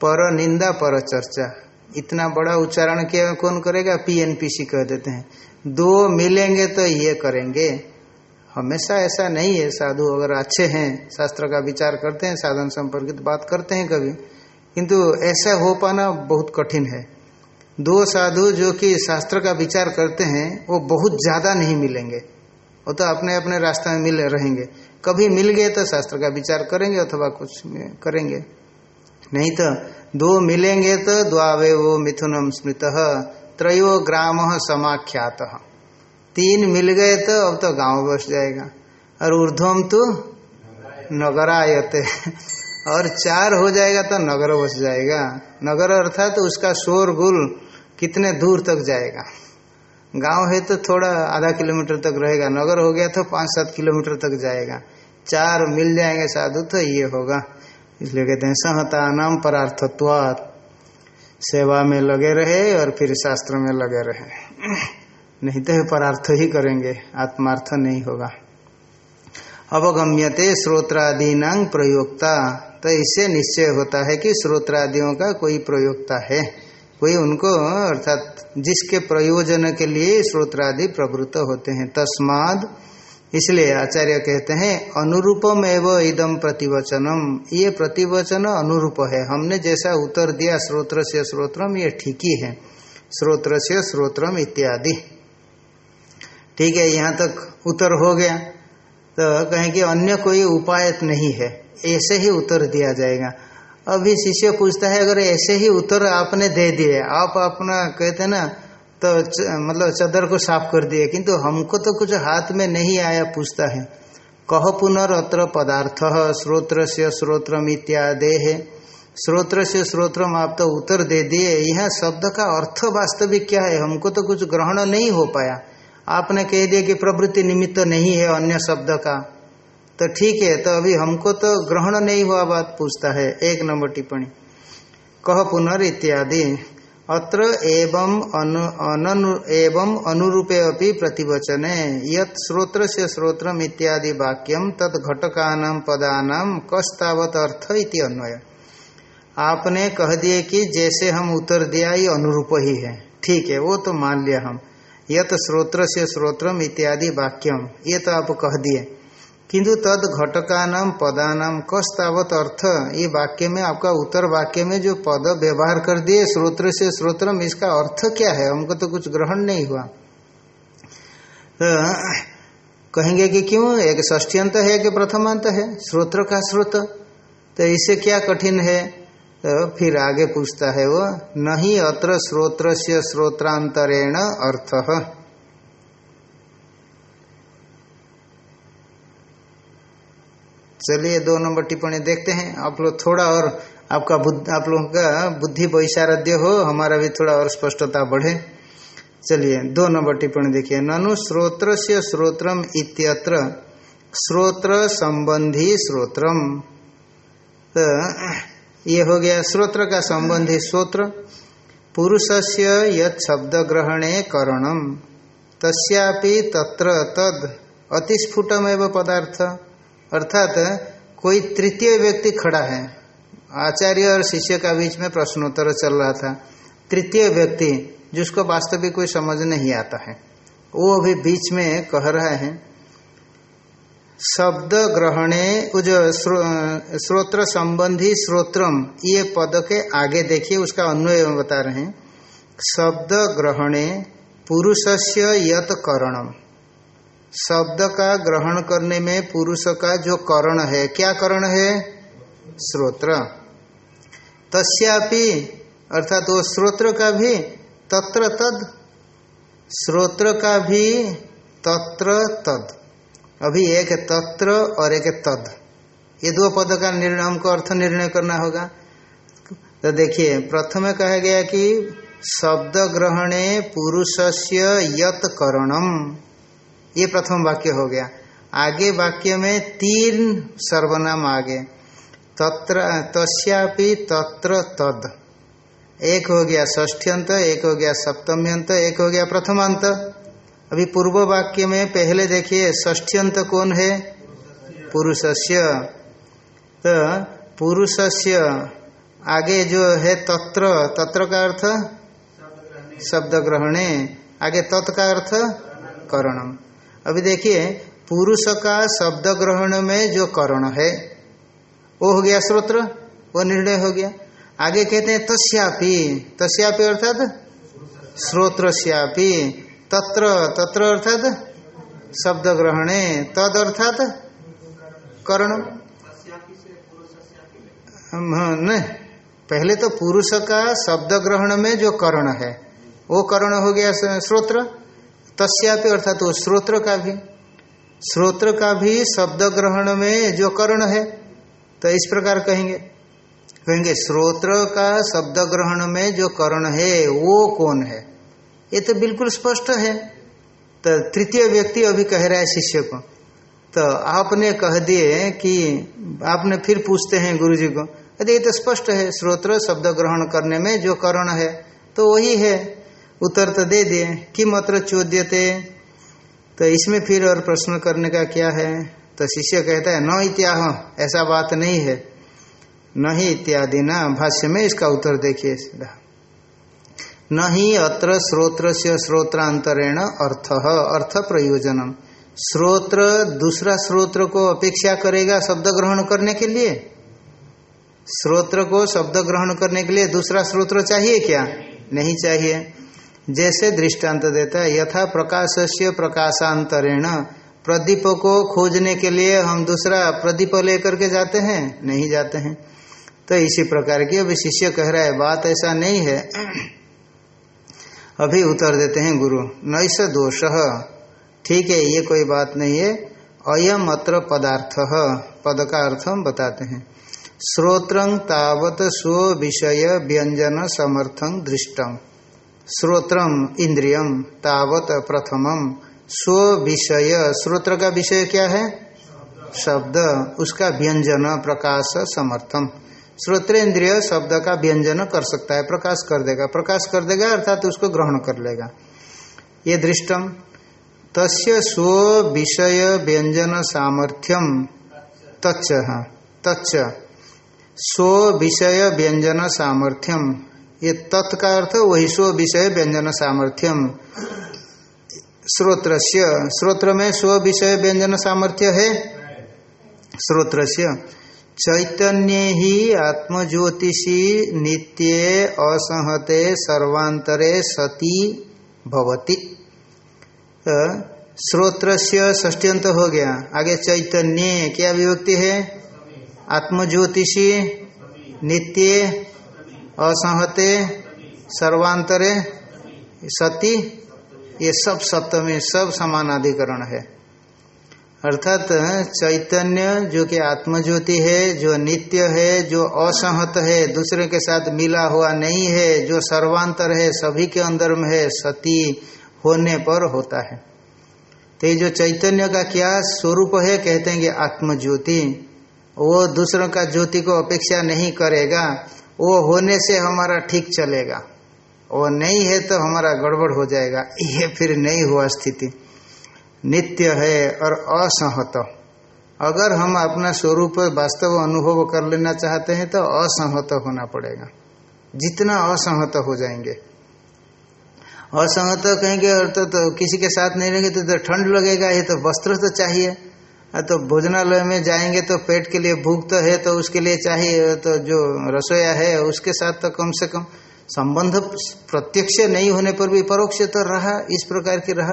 पर निंदा, पर चर्चा। इतना बड़ा उच्चारण किया कौन करेगा? पी एन पी सी कह देते हैं। दो मिलेंगे तो ये करेंगे। हमेशा ऐसा नहीं है। साधु अगर अच्छे हैं, शास्त्र का विचार करते हैं, साधन संपर्कित बात करते हैं कभी। किंतु ऐसा हो पाना बहुत कठिन है। दो साधु जो कि शास्त्र का विचार करते हैं, वो बहुत ज़्यादा नहीं मिलेंगे। वो तो अपने अपने रास्ते में मिल रहेंगे। कभी मिल गए तो शास्त्र का विचार करेंगे अथवा कुछ करेंगे। नहीं तो दो मिलेंगे तो द्वावे वो मिथुनम स्मृत, त्रयो ग्राम समाख्यात। तीन मिल गए तो अब तो गाँव बस जाएगा। और ऊर्ध्वम तो नगरायते। और चार हो जाएगा तो नगर बस जाएगा। नगर अर्थात तो उसका शोरगुल कितने दूर तक जाएगा। गाँव है तो थोड़ा आधा किलोमीटर तक रहेगा, नगर हो गया तो पाँच सात किलोमीटर तक जाएगा। चार मिल जाएँगे साधु तो ये होगा। इसलिए कहते हैं सहता नाम परार्थत्वात्। सेवा में लगे रहे और फिर शास्त्र में लगे रहे। नहीं तो परार्थ ही करेंगे, आत्मार्थ नहीं होगा। अवगम्यते श्रोत्रादीनांग प्रयोक्ता। तो इससे निश्चय होता है कि श्रोत्रादियों का कोई प्रयोक्ता है। कोई उनको, अर्थात जिसके प्रयोजन के लिए श्रोत्रादि प्रवृत्त होते हैं। तस्माद, इसलिए आचार्य कहते हैं, अनुरूपम एवं इदम प्रतिवचनम। ये प्रतिवचन अनुरूप है। हमने जैसा उत्तर दिया श्रोत्र से श्रोत्रम, ये ठीक ही है। श्रोत्र से श्रोत्रम इत्यादि। ठीक है, यहाँ तक उत्तर हो गया। तो कहें कि अन्य कोई उपाय नहीं है। ऐसे ही उत्तर दिया जाएगा। अभी शिष्य पूछता है अगर ऐसे ही उत्तर आपने दे दिए आप अपना कहते ना तो च, मतलब चदर को साफ़ कर दिए। किंतु हमको तो कुछ हाथ में नहीं आया पूछता है कह पुनर्त्र पदार्थ स्रोत्र से श्रोत्रम इत्यादि है। श्रोत्र से श्रोत्रम आप तो उत्तर दे दिए। यह शब्द का अर्थ वास्तविक क्या है? हमको तो कुछ ग्रहण नहीं हो पाया। आपने कह दिया कि प्रवृत्ति निमित्त नहीं है अन्य शब्द का। तो ठीक है तो अभी हमको तो ग्रहण नहीं हुआ बात पूछता है, एक नंबर टिप्पणी। कह पुनर् इत्यादि, अत्र एवं अनु एवं अनुरूपे अपि प्रतिवचने, यत श्रोत्र से श्रोत्रम इत्यादि वाक्यम तद घटकान पदानाम कस्तावत अर्थ इति अन्वय। आपने कह दिए कि जैसे हम उत्तर दिया, ये अनुरूप ही है। ठीक है, वो तो मान लिया हम। यत श्रोत्र से श्रोत्रम इत्यादि वाक्यम ये तो आप कह दिए। किंतु तद पदा नाम कस्तावत अर्थ, ये वाक्य में, आपका उत्तर वाक्य में जो पद व्यवहार कर दिए, स्रोत्र से स्रोत्रम, इसका अर्थ क्या है? हमको तो कुछ ग्रहण नहीं हुआ। तो कहेंगे कि क्यों? एक ष्ठ्यंत है कि प्रथमांत है? स्रोत्र का स्रोत। तो इससे क्या कठिन है? तो फिर आगे पूछता है वो, नहीं अत्र स्रोत्र से स्रोत्रांतरेण अर्थ। चलिए दो नंबर टिप्पणी देखते हैं। आप लोग थोड़ा और आपका आप लोगों का बुद्धि वैशारध्य हो, हमारा भी थोड़ा और स्पष्टता बढ़े। चलिए, दो नंबर टिप्पणी देखिए। ननु श्रोत्र से श्रोत्रम इत्यत्र, श्रोत्र संबंधी श्रोत्रम। तो ये हो गया स्रोत्र का संबंधी स्रोत्र पुरुष से यद ग्रहणे करणम, तस्यापि तत्र तद अतिस्फुटम एवं पदार्थ। अर्थात कोई तृतीय व्यक्ति खड़ा है। आचार्य और शिष्य का बीच में प्रश्नोत्तर चल रहा था। तृतीय व्यक्ति, जिसको वास्तविक कोई समझ नहीं आता है, वो अभी बीच में कह रहा है, शब्द ग्रहणे जो श्रोत्र संबंधी श्रोत्रम ये पद के आगे देखिए, उसका अन्वय बता रहे हैं। शब्द ग्रहणे पुरुषस्य यत करणम। शब्द का ग्रहण करने में पुरुष का जो करण है, क्या करण है? श्रोत्र। तस्यापि, अर्थात वो श्रोत्र का भी, तत्र तद। श्रोत्र का भी, तत्र तद। अभी एक तत्र और एक तद। ये दो पद का निर्णय, हमको अर्थ निर्णय करना होगा। तो देखिए, प्रथम कहा गया कि शब्द ग्रहणे पुरुषस्य यत करणम। ये प्रथम वाक्य हो गया। आगे वाक्य में तीन सर्वनाम आगे तत्र, तस्यापि तत्र तद। एक हो गया ष्ठ्यंत एक हो गया सप्तम्यंत एक हो गया प्रथमांत अभी पूर्व वाक्य में पहले देखिए ष्ठ्यंत कौन है? पुरुषस्य। तो पुरुषस्य, आगे जो है तत्र तत्र का अर्थ? शब्द ग्रहणे आगे तत् का अर्थ? करणम। अभी देखिए, पुरुष का शब्द ग्रहण में जो करण है, वो हो गया स्रोत्र, वो निर्णय हो गया। आगे कहते हैं, तस्यापि तस्यापि अर्थात श्रोत्रस्यापि तत्र तत्र अर्थात शब्द ग्रहणे, तद अर्थात कर्ण। नहीं, पहले तो पुरुष का शब्द ग्रहण में जो कर्ण है, वो कर्ण हो गया श्रोत्र तस्यापि अर्थात वो श्रोत्र का भी। श्रोत्र का भी शब्द ग्रहण में जो कर्ण है तो इस प्रकार कहेंगे। कहेंगे, श्रोत्र का शब्द ग्रहण में जो कर्ण है, वो कौन है? ये तो बिल्कुल स्पष्ट है। तो तृतीय व्यक्ति अभी कह रहा है शिष्य को। तो आपने कह दिए कि आपने फिर पूछते हैं गुरु जी को, अरे ये तो स्पष्ट है, श्रोत्र शब्द ग्रहण करने में जो करण है तो वही है। उत्तर तो दे दिए कि मात्र चोद्यते? तो इसमें फिर और प्रश्न करने का क्या है? तो शिष्य कहता है, न इत्याह, ऐसा बात नहीं है। नहीं इत्यादि ना, भाष्य में इसका उत्तर देखिए न ही अत्र श्रोत्र से श्रोत्रांतरेण अर्थ अर्थ प्रयोजनम। श्रोत्र दूसरा श्रोत्र को अपेक्षा करेगा शब्द ग्रहण करने के लिए? श्रोत्र को शब्द ग्रहण करने के लिए दूसरा श्रोत्र चाहिए क्या? नहीं चाहिए। जैसे दृष्टांत देता है, यथा प्रकाश से प्रकाशांतरेण। प्रदीप को खोजने के लिए हम दूसरा प्रदीप लेकर के जाते हैं, नहीं जाते हैं। तो इसी प्रकार की अभी शिष्य कह रहा है, बात ऐसा नहीं है। अभी उत्तर देते हैं, गुरु नैस दोष। ठीक है, ये कोई बात नहीं है। अयम अत्र पदार्थ। पद का अर्थ हम बताते हैं। श्रोत्रं तावत स्व विषय व्यंजन समर्थं दृष्टम। श्रोत्रम इंद्रियम तावत प्रथमम स्व विषय श्रोत्र का विषय क्या है? शब्द। उसका व्यंजन, प्रकाश, समर्थम। श्रोत्रेंद्रिय शब्द का व्यंजन कर सकता है, प्रकाश कर देगा। प्रकाश कर देगा, अर्थात उसको ग्रहण कर लेगा। ये दृष्टम। तस्य स्व विषय व्यंजन सामर्थ्यम। तच्च हाँ। तच्च। स्व विषय व्यंजन सामर्थ्यम। ये तत् का अर्थ वही स्व विषय व्यंजन सामर्थ्यम। श्रोत्र श्रोत्र में स्व विषय व्यंजन सामर्थ्य है? श्रोत्र चैतन्य ही आत्मज्योतिषी नित्य असंहते सर्वांतरे सती भवती। श्रोत्र से ष्टियंत हो गया। आगे चैतन्य, क्या विभक्ति है? आत्मज्योतिषी नित्य असंहते, सर्वांतरे, सती, ये सब सप्तमी सब समानाधिकरण है। अर्थात चैतन्य, जो कि आत्मज्योति है, जो नित्य है, जो असहत है, दूसरे के साथ मिला हुआ नहीं है, जो सर्वांतर है, सभी के अंदर में है, सती होने पर होता है। तो ये जो चैतन्य का क्या स्वरूप है, कहते हैं कि आत्मज्योति, वो दूसरों का ज्योति को अपेक्षा नहीं करेगा। वो होने से हमारा ठीक चलेगा। वो नहीं है तो हमारा गड़बड़ हो जाएगा। ये फिर नहीं हुआ स्थिति। नित्य है और असहत। अगर हम अपना स्वरूप वास्तव अनुभव कर लेना चाहते हैं तो असंहत होना पड़ेगा। जितना असंहत हो जाएँगे। असंगत कहेंगे और तो, तो किसी के साथ नहीं रहेंगे तो, तो ठंड लगेगा। ये तो वस्त्र तो चाहिए। तो भोजनालय में जाएँगे तो पेट के लिए भूख तो है तो उसके लिए चाहिए तो जो रसोया है, उसके साथ तो कम से कम संबंध प्रत्यक्ष नहीं होने पर भी परोक्ष तो रहा, इस प्रकार की रहा।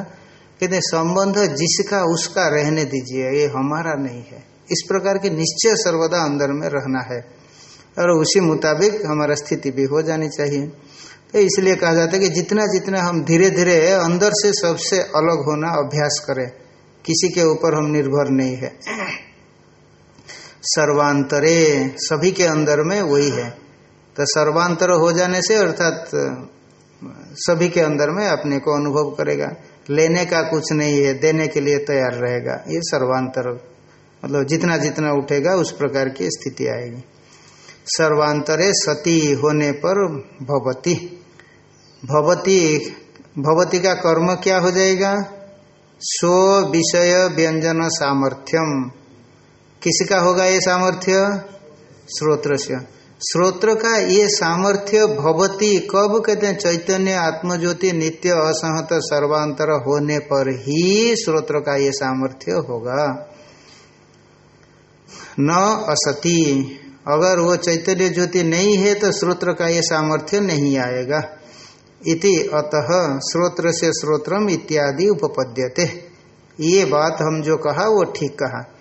कहते संबंध जिसका उसका रहने दीजिए, ये हमारा नहीं है। इस प्रकार के निश्चय सर्वदा अंदर में रहना है। और उसी मुताबिक हमारा स्थिति भी हो जानी चाहिए। तो इसलिए कहा जाता है कि जितना जितना हम धीरे धीरे अंदर से सबसे अलग होना अभ्यास करें। किसी के ऊपर हम निर्भर नहीं है। सर्वांतरे सभी के अंदर में वही है। तो सर्वांतर हो जाने से अर्थात, सभी के अंदर में अपने को अनुभव करेगा। लेने का कुछ नहीं है, देने के लिए तैयार रहेगा। ये सर्वांतर मतलब जितना जितना उठेगा, उस प्रकार की स्थिति आएगी। सर्वांतरे सती होने पर भवती। भवती भवती का कर्म क्या हो जाएगा? स्व विषय व्यंजन सामर्थ्यम। किसका होगा ये सामर्थ्य? श्रोत्र से। श्रोत्र का ये सामर्थ्य भवती कब कहते हैं? चैतन्य, आत्मज्योति, नित्य, असहत, सर्वांतर होने पर ही श्रोत्र का ये सामर्थ्य होगा। न असती। अगर वो चैतन्य ज्योति नहीं है तो श्रोत्र का ये सामर्थ्य नहीं आएगा। इति अतः श्रोत्र से श्रोत्रम इत्यादि उपपद्यते। ये बात हम जो कहा, वो ठीक कहा।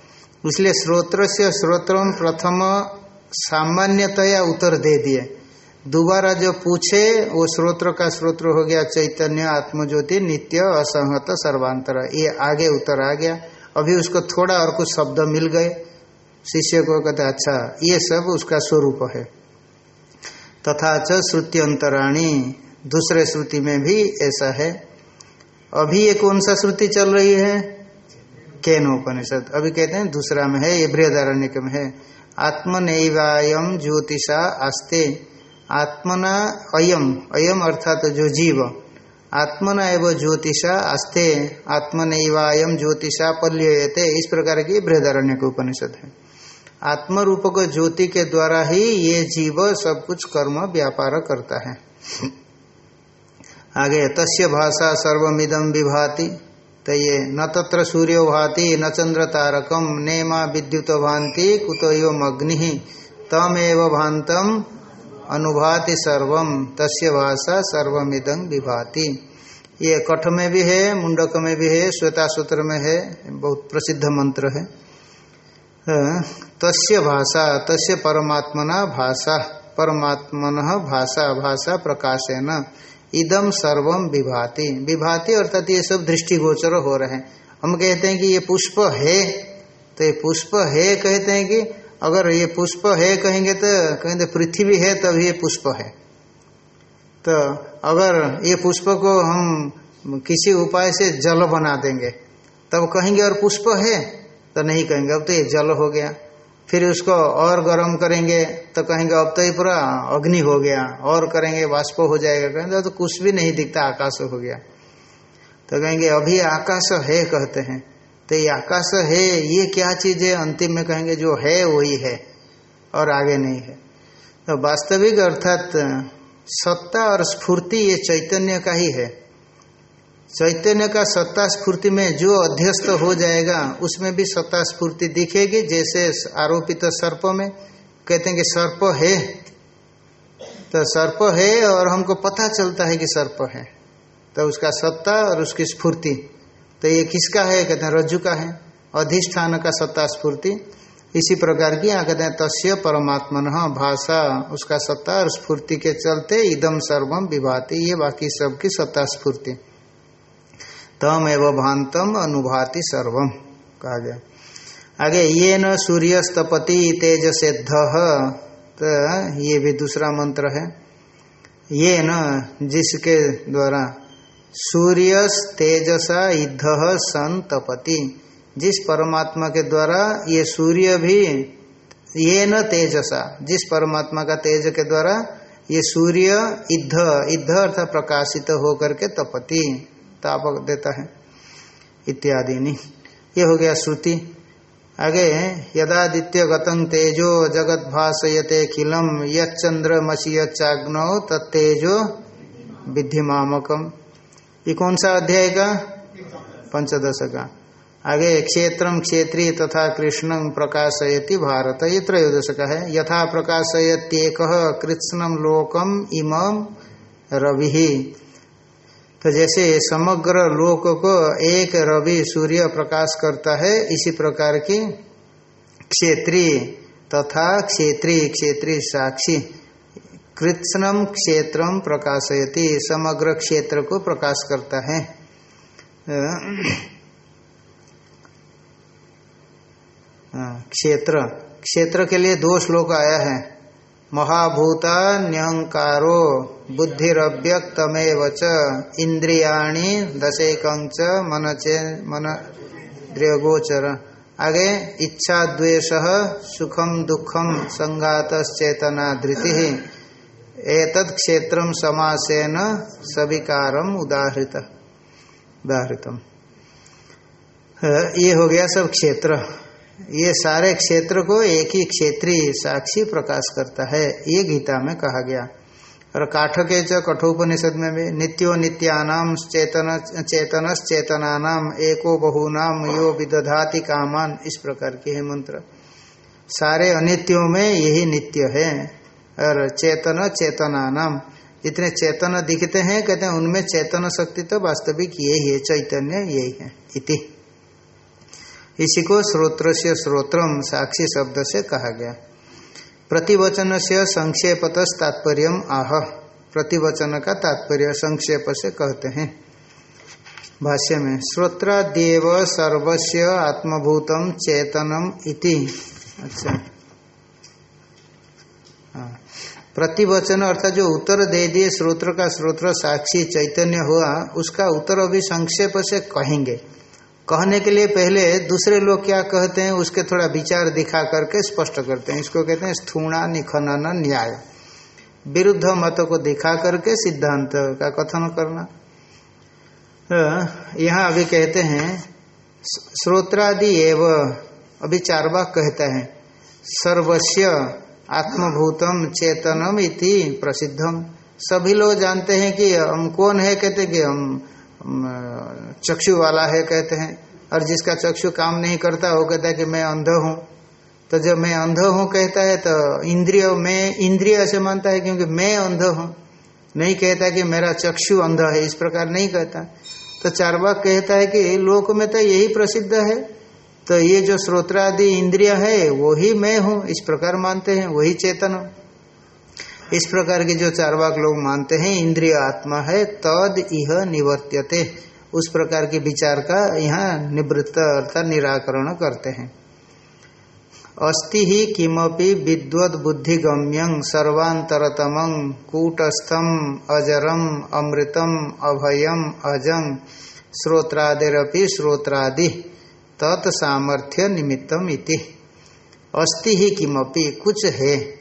इसलिए श्रोत्र से श्रोत्रम प्रथम सामान्यतया उत्तर दे दिए। दोबारा जो पूछे, वो श्रोत्र का श्रोत्र हो गया, चैतन्य, आत्मज्योति, नित्य असंहत सर्वांतर। ये आगे उत्तर आ गया। अभी उसको थोड़ा और कुछ शब्द मिल गए। शिष्य को कहते अच्छा ये सब उसका स्वरूप है। तथा च श्रुत्यंतराणी। दूसरे श्रुति में भी ऐसा है। अभी ये कौन सा श्रुति चल रही है? केन उपनिषद अभी कहते हैं, दूसरा में है, ये बृहदारण्य में है। आत्मनैवायम ज्योतिषा आस्ते। आत्मना अयम अयम अर्थात तो जो जीव। आत्मना एवं ज्योतिषा आस्ते। आत्मनैवायम ज्योतिषा पल्यते इस प्रकार की बृहदारण्य के उपनिषद है। आत्म रूप को ज्योति के द्वारा ही ये जीव सब कुछ कर्म, व्यापार करता है। आगे, तस्य भाषा सर्वमिदम विभाति। तो ये, न तत्र सूर्यो भाति, न चंद्र तारकम नेमा विद्युत भांति कुतो अग्नि। तमेव भांतम अनुभाति सर्वम तस्य भाषा सर्वमिदं विभाति। ये कठ में भी है मुंडक में भी है श्वेता सूत्र में है, बहुत प्रसिद्ध मंत्र है। तस्य भाषा, तस्य परमात्मना भाषा, परमात्मन भाषा भाषा प्रकाशन। इदम सर्वम विभाति। विभाति अर्थात ये सब दृष्टिगोचर हो रहे हैं। हम कहते हैं कि ये पुष्प है तो ये पुष्प है कहते हैं कि अगर ये पुष्प है कहेंगे तो कहेंगे पृथ्वी है, तब ये पुष्प है। तो अगर ये पुष्प को हम किसी उपाय से जल बना देंगे, तब कहेंगे और पुष्प है तो नहीं कहेंगे। अब तो ये जल हो गया। फिर उसको और गर्म करेंगे तो कहेंगे, अब तो ये पूरा अग्नि हो गया। और करेंगे, वाष्प हो जाएगा। कहेंगे तो कुछ भी नहीं दिखता, आकाश हो गया। तो कहेंगे, अभी आकाश है, कहते हैं। तो ये आकाश है, ये क्या चीज़ है? अंतिम में कहेंगे, जो है, वही है और आगे नहीं है। तो वास्तविक अर्थात सत्ता और स्फूर्ति ये चैतन्य का ही है। चैतन्य का सत्ता स्फूर्ति में जो अध्यस्त हो जाएगा, उसमें भी सत्ता स्फूर्ति दिखेगी, जैसे आरोपित तो सर्प में। कहते हैं कि सर्प है। तो सर्प है और हमको पता चलता है कि सर्प है। तो उसका सत्ता और उसकी स्फूर्ति। तो ये किसका है? कहते हैं रज्जु का है। अधिष्ठान का सत्ता स्फूर्ति इसी प्रकार की यहाँ कहते हैं तस्य परमात्मन भाषा, उसका सत्ता और स्फूर्ति के चलते इदम सर्वम विभाति। ये बाकी सबकी सत्ता स्फूर्ति तम एवं भांतम अनुभाति सर्वम, कहा गया। आगे ये न सूर्यस्तपति तेज सिद्ध तो ये भी दूसरा मंत्र है। ये न जिसके द्वारा सूर्य तेजसा इध सन तपति जिस परमात्मा के द्वारा ये सूर्य भी ये न तेजसा, जिस परमात्मा का तेज के द्वारा ये सूर्य इध इध अर्थात प्रकाशित होकर के तपति। तापक देता है, इत्यादि ये हो गया श्रुति। आगे, यदादित्य गतं तेजो जगत भाषयते खिलम यंद्रमसी चाग्नौ तत्तेजो विधिमामकम ये कौन सा अध्याय का? पंचदश का आगे, क्षेत्री तथा कृष्ण प्रकाशयति भारत। ये त्रयोदश का है। यथा प्रकाशयत्येक कृष्णम लोकम इमम रवि। तो जैसे समग्र लोक को एक रवि सूर्य प्रकाश करता है, इसी प्रकार की क्षेत्रीय तथा क्षेत्रीय क्षेत्रीय साक्षी, कृत्स्नम क्षेत्रम प्रकाशयति, समग्र क्षेत्र को प्रकाश करता है। क्षेत्र क्षेत्र के लिए दो श्लोक आया है। महाभूता न्यहंकारो बुद्धिव्यक्तमेव च इंद्रियाणी दशेकंच मन चे मन द्रगोचर आगे इच्छा द्वेष सुखम दुखम संगात चेतना धृति। एतत् क्षेत्र समासेन सविकारम उदाहृत। उदाहृतम। ये हो गया सब क्षेत्र। ये सारे क्षेत्र को एक ही क्षेत्रीय साक्षी प्रकाश करता है, ये गीता में कहा गया। और काठके च कठोपनिषद में भी नित्यो नित्यानाम चेतन चेतन चेतनानाम एको बहुनाम यो विदधाति कामान, इस प्रकार के है मंत्र। सारे अनित्यों में यही नित्य है। और चेतन चेतनानाम, जितने चेतन दिखते हैं, कहते हैं, उनमें चेतन शक्ति तो वास्तविक यही है चैतन्य यही है, इति। इसी को श्रोत्र से साक्षी शब्द से कहा गया। प्रतिवचन से संक्षेपत तात्पर्य आह। प्रतिवचन का तात्पर्य संक्षेप से कहते हैं। भाष्य में श्रोत्रादेव सर्वस्व आत्मभूतम चेतनम इति। अच्छा। प्रतिवचन अर्थात जो उत्तर दे दिए श्रोत्र का श्रोत्र साक्षी चैतन्य हुआ, उसका उत्तर अभी संक्षेप से कहेंगे। कहने के लिए पहले दूसरे लोग क्या कहते हैं, उसके थोड़ा विचार दिखा करके स्पष्ट करते हैं। इसको कहते हैं स्थूणा निखनन न्याय। विरुद्ध मतों को दिखा करके सिद्धांत का कथन करना। यहाँ अभी कहते हैं श्रोत्रादि एव, अभी चार बाग कहता है सर्वस्व आत्मभूतम चेतनम इति प्रसिद्धम। सभी लोग जानते हैं कि हम कौन है? कहते कि हम चक्षु वाला है कहते हैं। और जिसका चक्षु काम नहीं करता, वो कहता है कि मैं अंध हूँ। तो जब मैं अंध हूँ कहता है तो इंद्रिय, मैं इंद्रिय ऐसे मानता है क्योंकि मैं अंध हूँ। नहीं कहता कि मेरा चक्षु अंध है, इस प्रकार नहीं कहता। तो चारबाग कहता है कि लोक में तो यही प्रसिद्ध है। तो ये जो श्रोत्रादि इंद्रिय है वही मैं हूँ, इस प्रकार मानते हैं, वही चेतन इस प्रकार के जो चार वाक लोग मानते हैं, इंद्रिय आत्मा है, तद यह निवर्त्यते। उस प्रकार के विचार का यहाँ निवृत्त अर्थात निराकरण करते हैं। अस्ति ही किमपि विद्वद बुद्धिगम्यं सर्वांतरतम कूटस्थम, अजरम, अमृतम, अभयम अजं श्रोत्रादिरपि श्रोत्रादि, तत्सामर्थ्य निमित्तम इति। अस्ति ही किमपि, कुछ है।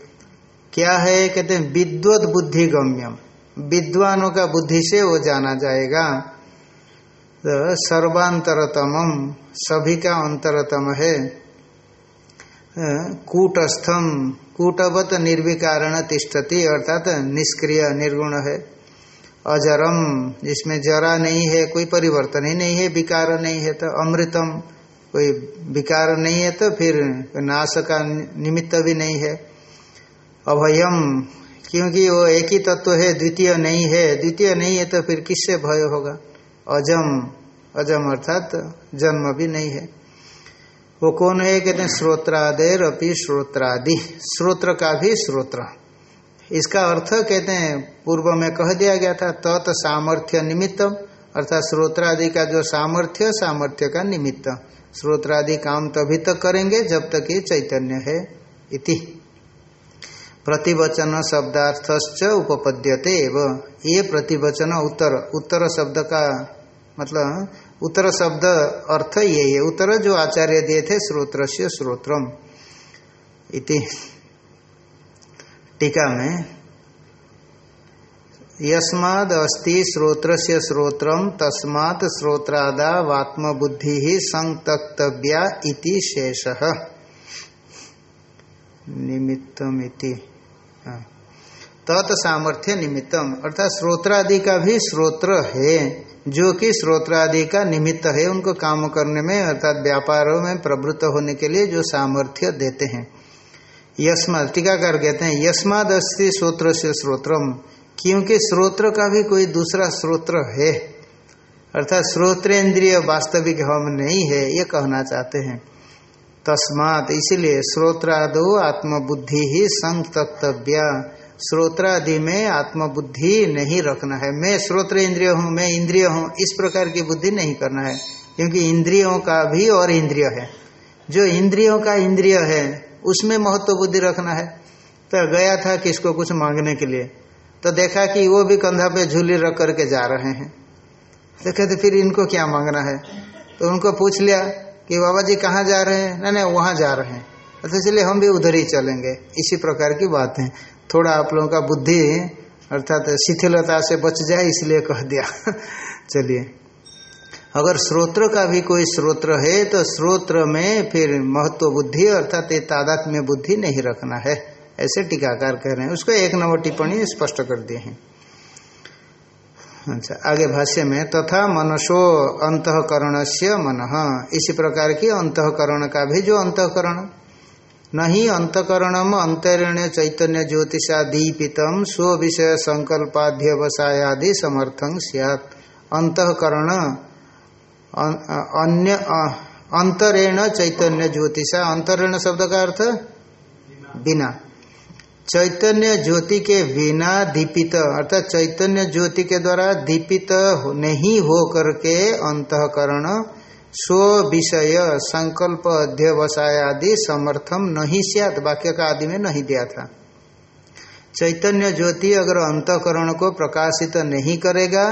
क्या है? कहते हैं, विद्वत बुद्धि गम्यम। विद्वानों का बुद्धि से वो जाना जाएगा। तो सर्वांतरतम सभी का अंतरतम है। कूटस्थम, कूटवत निर्विकारण तिष्ठति, अर्थात निष्क्रिय, निर्गुण है। अजरम, जिसमें जरा नहीं है, कोई परिवर्तन ही नहीं है, विकार नहीं है तो अमृतम, कोई विकार नहीं है तो फिर नाश का निमित्त भी नहीं है। अभयम। क्योंकि वो एक ही तत्व है, द्वितीय नहीं है। द्वितीय नहीं है तो फिर किससे भय होगा? अजम। अजम अर्थात जन्म भी नहीं है। वो कौन है? कहते हैं श्रोत्रादेर अपनी श्रोत्रादि। श्रोत्र का भी श्रोत्र। इसका अर्थ कहते हैं, पूर्व में कह दिया गया था, तत् तो सामर्थ्य निमित्तम। अर्थात श्रोत्रादि का जो सामर्थ्य सामर्थ्य का निमित्त। श्रोत्रादि काम तभी तक करेंगे जब तक ये चैतन्य है इति। प्रतिवचन शब्दार्थश्च उपपद्यते ये प्रतिवचन उत्तर। उत्तर शब्द का मतलब उत्तर शब्द अर्थ ये है। उत्तर जो आचार्य दिए थे श्रोत्र से श्रोत्रम। इति टीका में यस्माद अस्ति श्रोत्र से श्रोत्रम, तस्मात् श्रोत्रादा वात्म बुद्धि ही संतक्तव्या शेष। निमित्तम इति तत्सामर्थ्य निमित्तम, अर्थात श्रोत्रादि का भी श्रोत्र है, जो कि श्रोत्रादि का निमित्त है, उनको काम करने में, अर्थात व्यापारों में प्रवृत्त होने के लिए जो सामर्थ्य देते हैं। यस्माद टीकाकार कहते हैं यस्माद अस्ति श्रोत्र से श्रोत्रम क्योंकि श्रोत्र का भी कोई दूसरा श्रोत्र है। अर्थात श्रोत्रेंद्रिय वास्तविक हम नहीं है, ये कहना चाहते हैं। तस्मात। इसीलिए श्रोत्रादो आत्मबुद्धि ही संतव्या श्रोत्रादि में आत्मबुद्धि नहीं रखना है। मैं श्रोत्र इंद्रिय हूँ, मैं इंद्रिय हूँ, इस प्रकार की बुद्धि नहीं करना है। क्योंकि इंद्रियों का भी और इंद्रिय है। जो इंद्रियों का इंद्रिय है, उसमें महत्व बुद्धि रखना है। तो गया था किसको कुछ मांगने के लिए। तो देखा कि वो भी कंधा पे झूली रख करके जा रहे हैं। तो फिर इनको क्या मांगना है? तो उनको पूछ लिया कि बाबा जी कहाँ जा रहे हैं? नहीं नहीं, वहाँ जा रहे हैं। तो इसलिए हम भी उधर ही चलेंगे। इसी प्रकार की बात है। थोड़ा आप लोगों का बुद्धि अर्थात शिथिलता से बच जाए, इसलिए कह दिया। चलिए। अगर स्रोत्र का भी कोई स्रोत्र है तो स्रोत्र में फिर महत्व बुद्धि अर्थात ये तादात्म्य बुद्धि नहीं रखना है। ऐसे टीकाकार कह रहे हैं। उसको एक नंबर टिप्पणी स्पष्ट कर दिए हैं। अच्छा आगे भाष्य में, तथा मनसो अंतकरण से मन। इसी प्रकार की अंतकरण का भी जो अंतकरण। नहीं अंतकरणम अंतरण चैतन्य ज्योतिषा दीपित स्व विषय संकल्पाध्यवसायादि समर्थन सियात। अंतकरण अन्य अंतरेण चैतन्य ज्योतिषा। अंतरेण शब्द का अर्थ? बिना। चैतन्य ज्योति के बिना दीपित, अर्थात चैतन्य ज्योति के द्वारा दीपित नहीं हो करके अंतकरण, स्व विषय, संकल्प, अध्यवसाय आदि समर्थम नहीं सियात, वाक्य का आदि में नहीं दिया था। चैतन्य ज्योति अगर अंतकरण को प्रकाशित नहीं करेगा,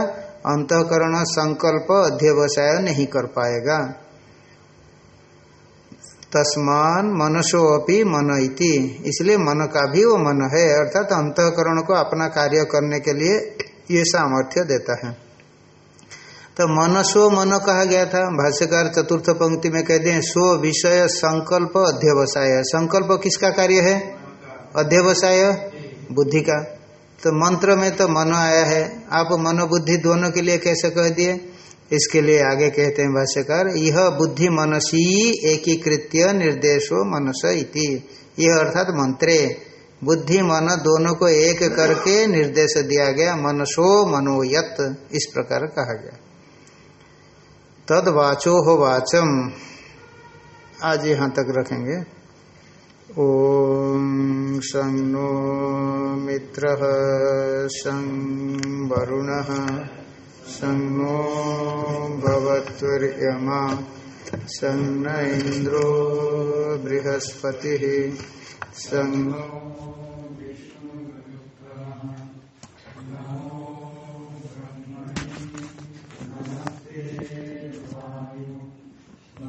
अंतकरण संकल्प, अध्यवसाय नहीं कर पाएगा। तस्मान मनसो अपि मन इति। इसलिए मन का भी वो मन है, अर्थात अंतकरण को अपना कार्य करने के लिए ये सामर्थ्य देता है। तो मनसो मन कहा गया था, भाष्यकार चतुर्थ पंक्ति में कहते हैं स्व विषय संकल्प अध्यवसाय। संकल्प किसका कार्य है? अध्यवसाय, बुद्धि का। तो मंत्र में तो मन आया है। आप मनोबुद्धि दोनों के लिए कैसे कह दिए? इसके लिए आगे कहते हैं भाष्यकार यह बुद्धि मनसी एकीकृत्य निर्देशो मनस इति। यह अर्थात मंत्रे। बुद्धि, मन दोनों को एक करके निर्देश दिया गया, मनसो मनोयत, इस प्रकार कहा गया। तद वाचो हो वाचम आज यहाँ तक रखेंगे। ओम सं नो मित्र सं वरुण सन्नो भवत्वर्यमा। सन्न इन्द्रो बृहस्पतिः। सन्नो